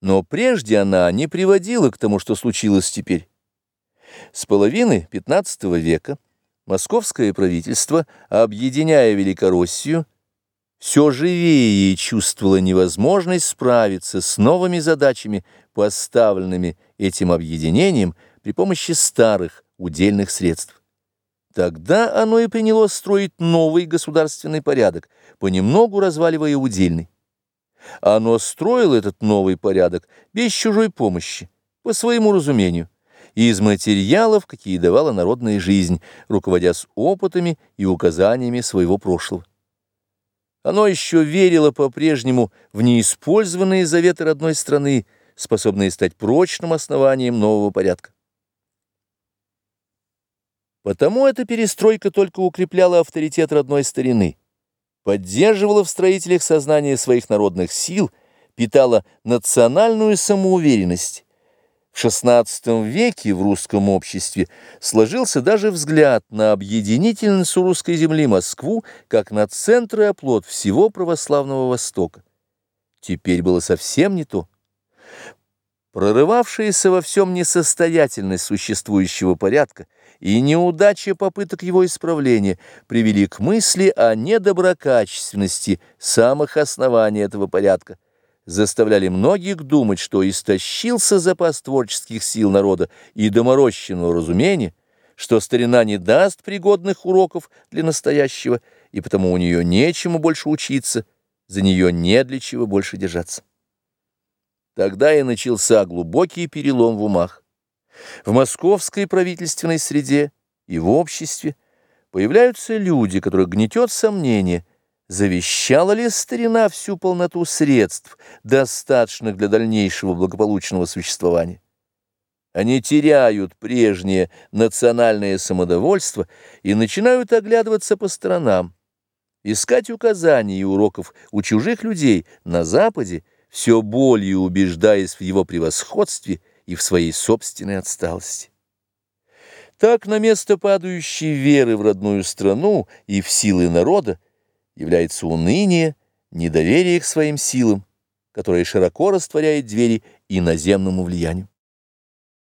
Но прежде она не приводила к тому, что случилось теперь. С половины XV века московское правительство, объединяя Великороссию, все живее чувствовало невозможность справиться с новыми задачами, поставленными этим объединением при помощи старых удельных средств. Тогда оно и приняло строить новый государственный порядок, понемногу разваливая удельный. Оно строило этот новый порядок без чужой помощи, по своему разумению, из материалов, какие давала народная жизнь, руководясь опытами и указаниями своего прошлого. Оно еще верило по-прежнему в неиспользованные заветы родной страны, способные стать прочным основанием нового порядка. Потому эта перестройка только укрепляла авторитет родной старины поддерживала в строителях сознание своих народных сил, питала национальную самоуверенность. В XVI веке в русском обществе сложился даже взгляд на объединительницу русской земли Москву как на центр и оплот всего православного Востока. Теперь было совсем не то. Прорывавшаяся во всем несостоятельность существующего порядка и неудача попыток его исправления привели к мысли о недоброкачественности самых оснований этого порядка, заставляли многих думать, что истощился запас творческих сил народа и доморощенного разумения, что старина не даст пригодных уроков для настоящего, и потому у нее нечему больше учиться, за нее не для чего больше держаться. Тогда и начался глубокий перелом в умах. В московской правительственной среде и в обществе появляются люди, которых гнетет сомнение, завещала ли старина всю полноту средств, достаточных для дальнейшего благополучного существования. Они теряют прежнее национальное самодовольство и начинают оглядываться по сторонам, искать указаний и уроков у чужих людей на Западе, все более убеждаясь в его превосходстве и в своей собственной отсталости. Так на место падающей веры в родную страну и в силы народа является уныние, недоверие к своим силам, которое широко растворяет двери иноземному влиянию.